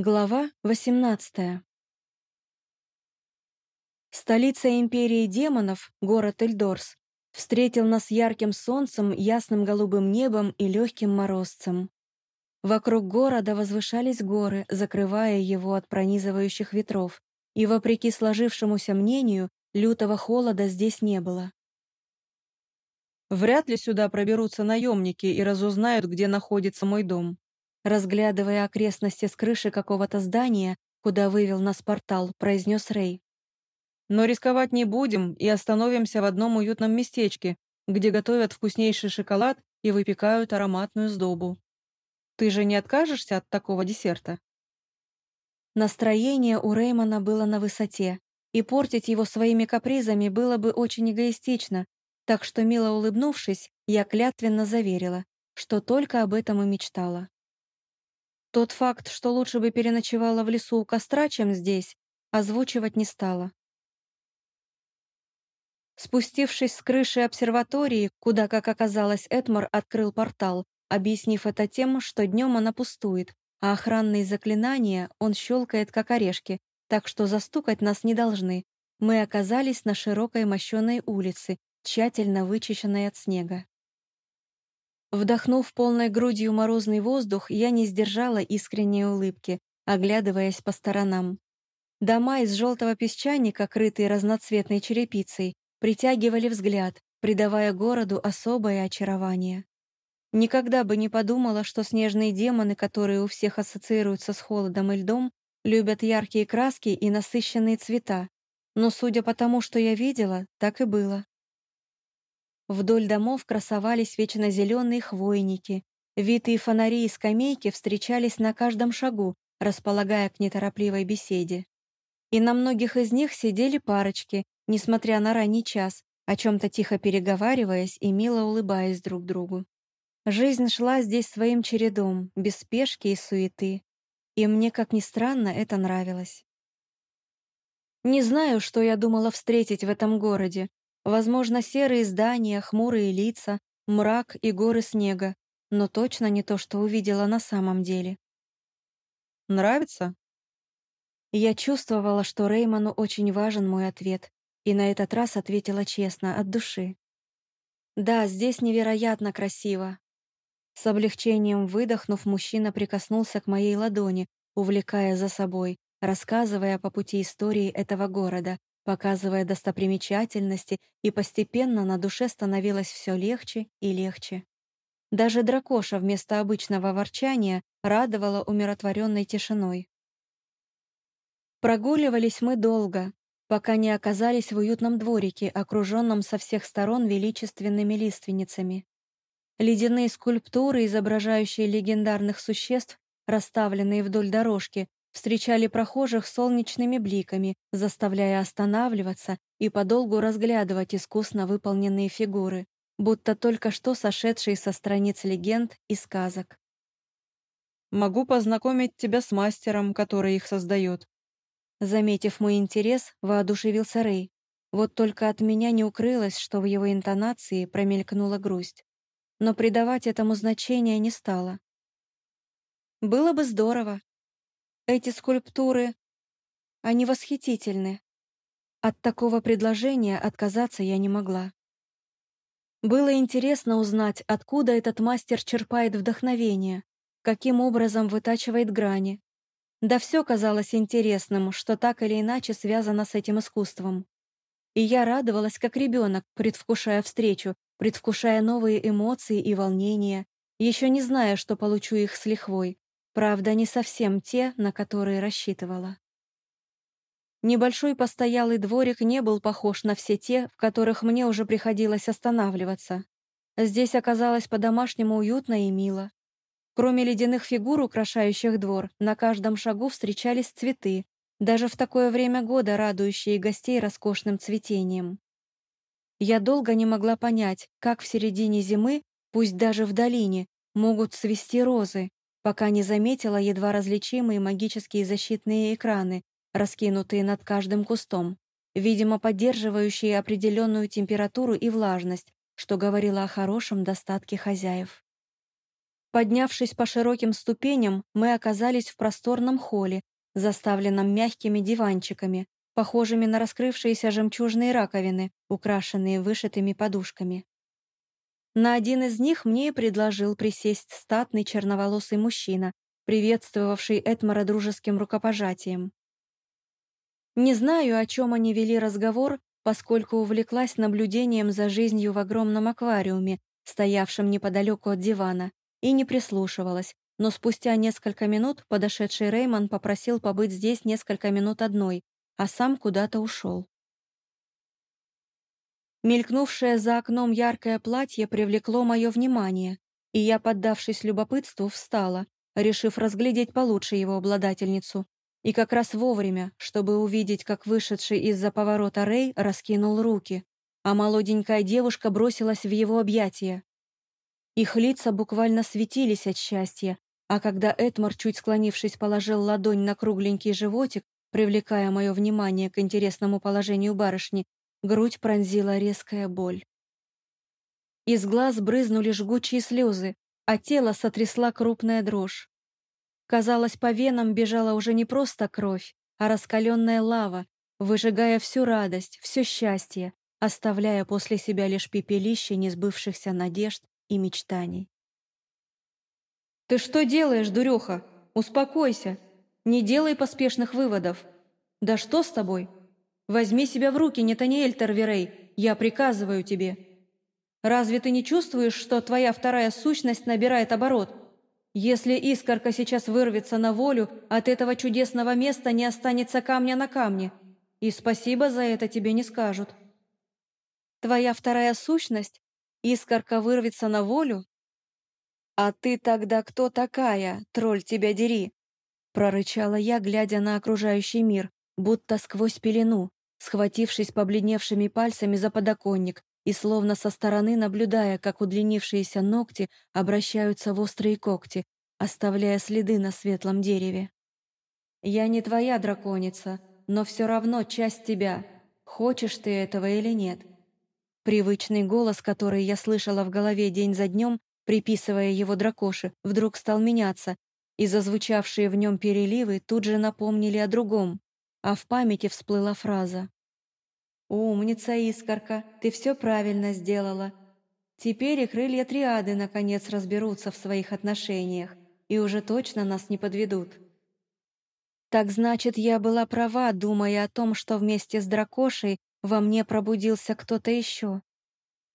Глава 18 Столица империи демонов, город Эльдорс, встретил нас ярким солнцем, ясным голубым небом и легким морозцем. Вокруг города возвышались горы, закрывая его от пронизывающих ветров, и, вопреки сложившемуся мнению, лютого холода здесь не было. «Вряд ли сюда проберутся наемники и разузнают, где находится мой дом», Разглядывая окрестности с крыши какого-то здания, куда вывел нас портал, произнес Рэй. «Но рисковать не будем и остановимся в одном уютном местечке, где готовят вкуснейший шоколад и выпекают ароматную сдобу. Ты же не откажешься от такого десерта?» Настроение у Реймона было на высоте, и портить его своими капризами было бы очень эгоистично, так что, мило улыбнувшись, я клятвенно заверила, что только об этом и мечтала. Тот факт, что лучше бы переночевала в лесу у костра, чем здесь, озвучивать не стала. Спустившись с крыши обсерватории, куда, как оказалось, Этмар открыл портал, объяснив это тем, что днем она пустует, а охранные заклинания он щелкает как орешки, так что застукать нас не должны. Мы оказались на широкой мощеной улице, тщательно вычищенной от снега. Вдохнув полной грудью морозный воздух, я не сдержала искренней улыбки, оглядываясь по сторонам. Дома из желтого песчаника, крытые разноцветной черепицей, притягивали взгляд, придавая городу особое очарование. Никогда бы не подумала, что снежные демоны, которые у всех ассоциируются с холодом и льдом, любят яркие краски и насыщенные цвета. Но судя по тому, что я видела, так и было. Вдоль домов красовались вечно зеленые хвойники. Витые фонари и скамейки встречались на каждом шагу, располагая к неторопливой беседе. И на многих из них сидели парочки, несмотря на ранний час, о чем-то тихо переговариваясь и мило улыбаясь друг другу. Жизнь шла здесь своим чередом, без спешки и суеты. И мне, как ни странно, это нравилось. Не знаю, что я думала встретить в этом городе, Возможно, серые здания, хмурые лица, мрак и горы снега, но точно не то, что увидела на самом деле. «Нравится?» Я чувствовала, что Реймону очень важен мой ответ, и на этот раз ответила честно, от души. «Да, здесь невероятно красиво». С облегчением выдохнув, мужчина прикоснулся к моей ладони, увлекая за собой, рассказывая по пути истории этого города, показывая достопримечательности, и постепенно на душе становилось все легче и легче. Даже дракоша вместо обычного ворчания радовала умиротворенной тишиной. Прогуливались мы долго, пока не оказались в уютном дворике, окруженном со всех сторон величественными лиственницами. Ледяные скульптуры, изображающие легендарных существ, расставленные вдоль дорожки, встречали прохожих солнечными бликами, заставляя останавливаться и подолгу разглядывать искусно выполненные фигуры, будто только что сошедшие со страниц легенд и сказок. «Могу познакомить тебя с мастером, который их создает». Заметив мой интерес, воодушевился Рэй. Вот только от меня не укрылось, что в его интонации промелькнула грусть. Но придавать этому значения не стало. «Было бы здорово», эти скульптуры, они восхитительны. От такого предложения отказаться я не могла. Было интересно узнать, откуда этот мастер черпает вдохновение, каким образом вытачивает грани. Да все казалось интересным, что так или иначе связано с этим искусством. И я радовалась, как ребенок, предвкушая встречу, предвкушая новые эмоции и волнения, еще не зная, что получу их с лихвой. Правда, не совсем те, на которые рассчитывала. Небольшой постоялый дворик не был похож на все те, в которых мне уже приходилось останавливаться. Здесь оказалось по-домашнему уютно и мило. Кроме ледяных фигур, украшающих двор, на каждом шагу встречались цветы, даже в такое время года радующие гостей роскошным цветением. Я долго не могла понять, как в середине зимы, пусть даже в долине, могут цвести розы, пока не заметила едва различимые магические защитные экраны, раскинутые над каждым кустом, видимо, поддерживающие определенную температуру и влажность, что говорило о хорошем достатке хозяев. Поднявшись по широким ступеням, мы оказались в просторном холле, заставленном мягкими диванчиками, похожими на раскрывшиеся жемчужные раковины, украшенные вышитыми подушками. На один из них мне предложил присесть статный черноволосый мужчина, приветствовавший Этмара дружеским рукопожатием. Не знаю, о чем они вели разговор, поскольку увлеклась наблюдением за жизнью в огромном аквариуме, стоявшем неподалеку от дивана, и не прислушивалась, но спустя несколько минут подошедший Реймон попросил побыть здесь несколько минут одной, а сам куда-то ушел. Мелькнувшее за окном яркое платье привлекло мое внимание, и я, поддавшись любопытству, встала, решив разглядеть получше его обладательницу, и как раз вовремя, чтобы увидеть, как вышедший из-за поворота Рэй раскинул руки, а молоденькая девушка бросилась в его объятия. Их лица буквально светились от счастья, а когда Эдмар, чуть склонившись, положил ладонь на кругленький животик, привлекая мое внимание к интересному положению барышни, грудь пронзила резкая боль. Из глаз брызнули жгучие слезы, а тело сотрясла крупная дрожь. Казалось, по венам бежала уже не просто кровь, а раскаленная лава, выжигая всю радость, все счастье, оставляя после себя лишь пепелище несбывшихся надежд и мечтаний. «Ты что делаешь, дуреха? Успокойся! Не делай поспешных выводов! Да что с тобой? Возьми себя в руки, Нетаниэль Терверей, я приказываю тебе! Разве ты не чувствуешь, что твоя вторая сущность набирает оборот?» Если искорка сейчас вырвется на волю, от этого чудесного места не останется камня на камне. И спасибо за это тебе не скажут. Твоя вторая сущность, искорка вырвется на волю? А ты тогда кто такая, тролль тебя дери? Прорычала я, глядя на окружающий мир, будто сквозь пелену, схватившись побледневшими пальцами за подоконник и словно со стороны наблюдая, как удлинившиеся ногти обращаются в острые когти, оставляя следы на светлом дереве. «Я не твоя драконица, но все равно часть тебя, хочешь ты этого или нет». Привычный голос, который я слышала в голове день за днем, приписывая его дракоше, вдруг стал меняться, и зазвучавшие в нем переливы тут же напомнили о другом, а в памяти всплыла фраза «Умница, Искорка, ты все правильно сделала. Теперь и крылья триады наконец разберутся в своих отношениях и уже точно нас не подведут». Так значит, я была права, думая о том, что вместе с дракошей во мне пробудился кто-то еще.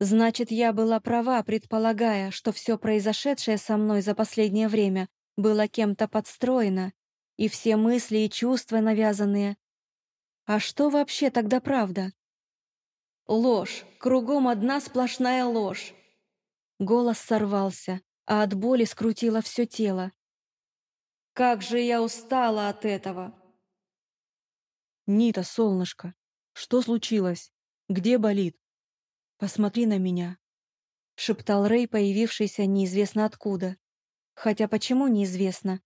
Значит, я была права, предполагая, что все произошедшее со мной за последнее время было кем-то подстроено, и все мысли и чувства навязанные. А что вообще тогда правда? Ложь, кругом одна сплошная ложь. Голос сорвался, а от боли скрутило все тело. Как же я устала от этого! Нита, солнышко, что случилось? Где болит? Посмотри на меня, шептал Рэй, появившийся неизвестно откуда. Хотя почему неизвестно?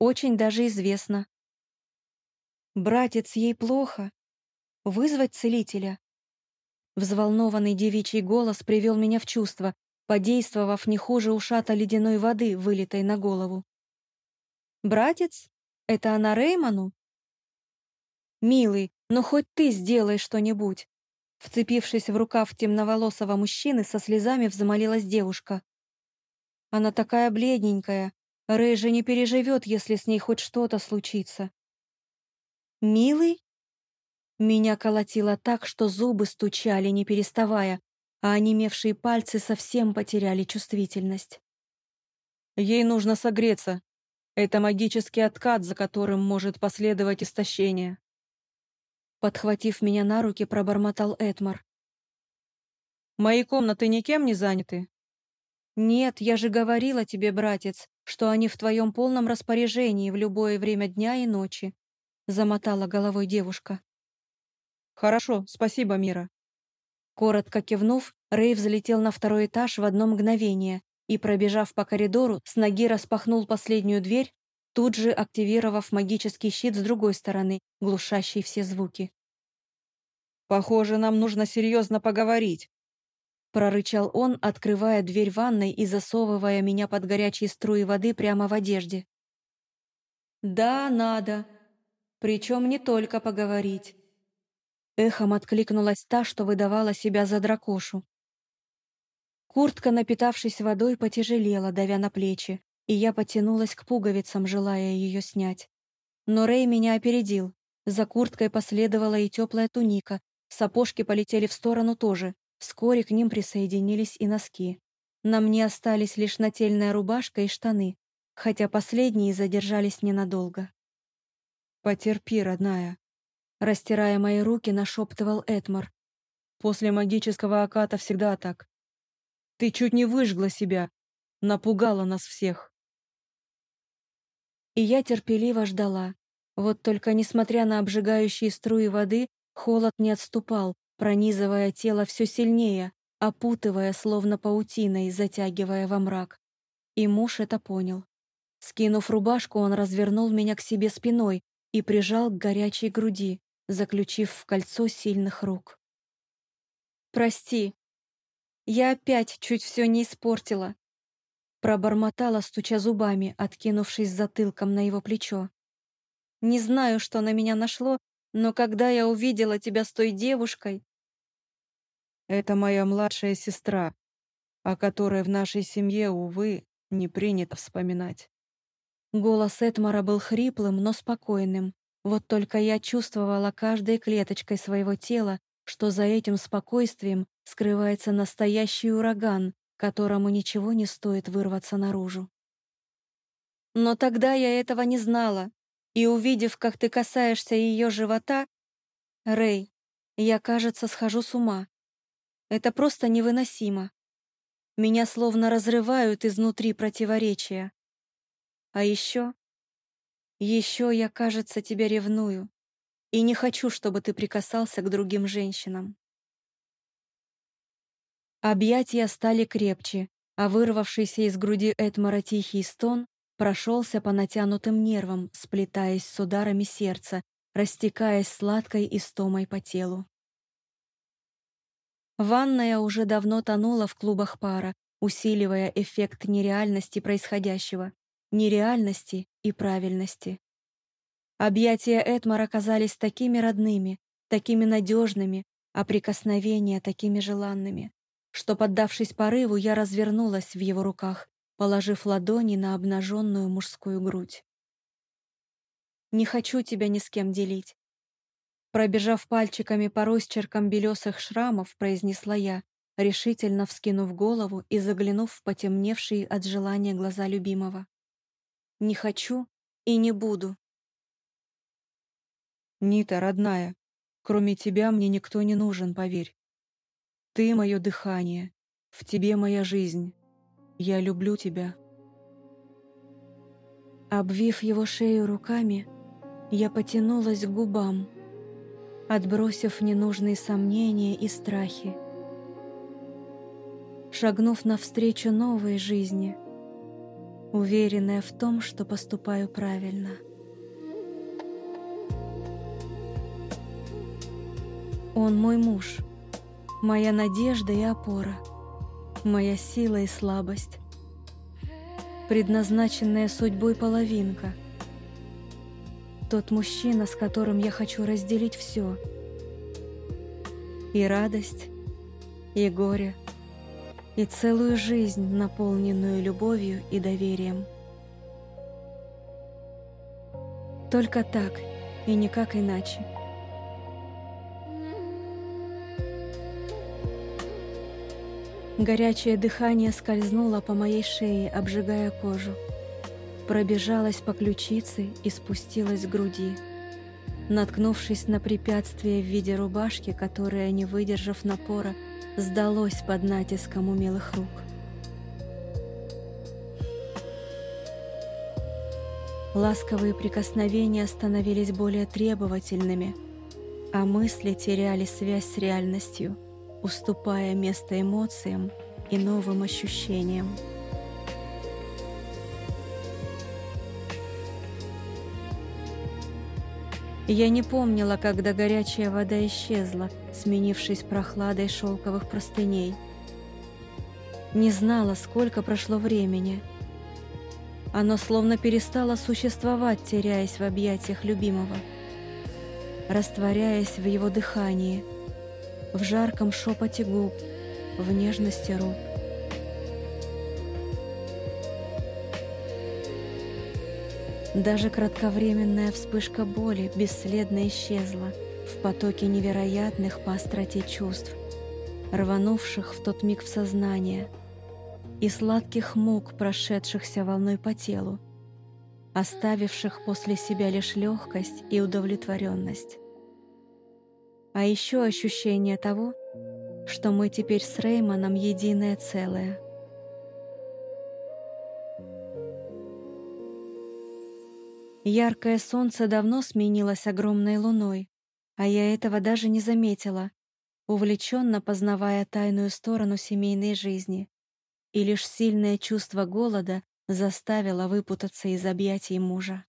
Очень даже известно. Братец, ей плохо. Вызвать целителя? Взволнованный девичий голос привел меня в чувство, подействовав не хуже ушата ледяной воды, вылитой на голову. «Братец? Это она Реймону?» «Милый, но хоть ты сделай что-нибудь!» Вцепившись в рукав темноволосого мужчины, со слезами взмолилась девушка. «Она такая бледненькая. Рэй же не переживет, если с ней хоть что-то случится». «Милый?» Меня колотило так, что зубы стучали, не переставая, а онемевшие пальцы совсем потеряли чувствительность. Ей нужно согреться. Это магический откат, за которым может последовать истощение. Подхватив меня на руки, пробормотал Эдмар. «Мои комнаты никем не заняты?» «Нет, я же говорила тебе, братец, что они в твоем полном распоряжении в любое время дня и ночи», замотала головой девушка. «Хорошо, спасибо, Мира». Коротко кивнув, Рэй взлетел на второй этаж в одно мгновение и, пробежав по коридору, с ноги распахнул последнюю дверь, тут же активировав магический щит с другой стороны, глушащий все звуки. «Похоже, нам нужно серьезно поговорить». Прорычал он, открывая дверь ванной и засовывая меня под горячие струи воды прямо в одежде. «Да, надо. Причем не только поговорить». Эхом откликнулась та, что выдавала себя за дракошу. Куртка, напитавшись водой, потяжелела, давя на плечи, и я потянулась к пуговицам, желая ее снять. Но Рэй меня опередил. За курткой последовала и теплая туника, сапожки полетели в сторону тоже. Вскоре к ним присоединились и носки. На мне остались лишь нательная рубашка и штаны, хотя последние задержались ненадолго. «Потерпи, родная», — растирая мои руки, нашептывал Эдмар. «После магического оката всегда так. Ты чуть не выжгла себя, напугала нас всех. И я терпеливо ждала. Вот только, несмотря на обжигающие струи воды, холод не отступал, пронизывая тело все сильнее, опутывая, словно паутиной, затягивая во мрак. И муж это понял. Скинув рубашку, он развернул меня к себе спиной и прижал к горячей груди, заключив в кольцо сильных рук. «Прости», я опять чуть все не испортила. Пробормотала, стуча зубами, откинувшись затылком на его плечо. Не знаю, что на меня нашло, но когда я увидела тебя с той девушкой... Это моя младшая сестра, о которой в нашей семье, увы, не принято вспоминать. Голос Этмара был хриплым, но спокойным. Вот только я чувствовала каждой клеточкой своего тела, что за этим спокойствием скрывается настоящий ураган, которому ничего не стоит вырваться наружу. Но тогда я этого не знала, и увидев, как ты касаешься ее живота, Рэй, я, кажется, схожу с ума. Это просто невыносимо. Меня словно разрывают изнутри противоречия. А еще... Еще я, кажется, тебя ревную и не хочу, чтобы ты прикасался к другим женщинам. Объятия стали крепче, а вырвавшийся из груди Эдмара тихий стон прошелся по натянутым нервам, сплетаясь с ударами сердца, растекаясь сладкой истомой по телу. Ванная уже давно тонула в клубах пара, усиливая эффект нереальности происходящего, нереальности и правильности. Объятия Этмара казались такими родными, такими надежными, а прикосновения такими желанными, что, поддавшись порыву, я развернулась в его руках, положив ладони на обнаженную мужскую грудь. «Не хочу тебя ни с кем делить». Пробежав пальчиками по росчеркам белесых шрамов, произнесла я, решительно вскинув голову и заглянув в потемневшие от желания глаза любимого. «Не хочу и не буду». Нита, родная, кроме тебя мне никто не нужен, поверь. Ты — мое дыхание, в тебе моя жизнь. Я люблю тебя. Обвив его шею руками, я потянулась к губам, отбросив ненужные сомнения и страхи. Шагнув навстречу новой жизни, уверенная в том, что поступаю правильно. Он мой муж, моя надежда и опора, моя сила и слабость, предназначенная судьбой половинка, тот мужчина, с которым я хочу разделить все, и радость, и горе, и целую жизнь, наполненную любовью и доверием. Только так и никак иначе. Горячее дыхание скользнуло по моей шее, обжигая кожу. Пробежалось по ключице и спустилось к груди. Наткнувшись на препятствие в виде рубашки, которая, не выдержав напора, сдалось под натиском умелых рук. Ласковые прикосновения становились более требовательными, а мысли теряли связь с реальностью — уступая место эмоциям и новым ощущениям. Я не помнила, когда горячая вода исчезла, сменившись прохладой шелковых простыней, Не знала, сколько прошло времени. Оно словно перестало существовать, теряясь в объятиях любимого, растворяясь в его дыхании, в жарком шепоте губ, в нежности рук. Даже кратковременная вспышка боли бесследно исчезла в потоке невероятных по остроте чувств, рванувших в тот миг в сознание, и сладких мук, прошедшихся волной по телу, оставивших после себя лишь легкость и удовлетворенность. А еще ощущение того, что мы теперь с Реймоном единое целое — Яркое солнце давно сменилось огромной луной, а я этого даже не заметила, увлеченно познавая тайную сторону семейной жизни. И лишь сильное чувство голода заставило выпутаться из объятий мужа.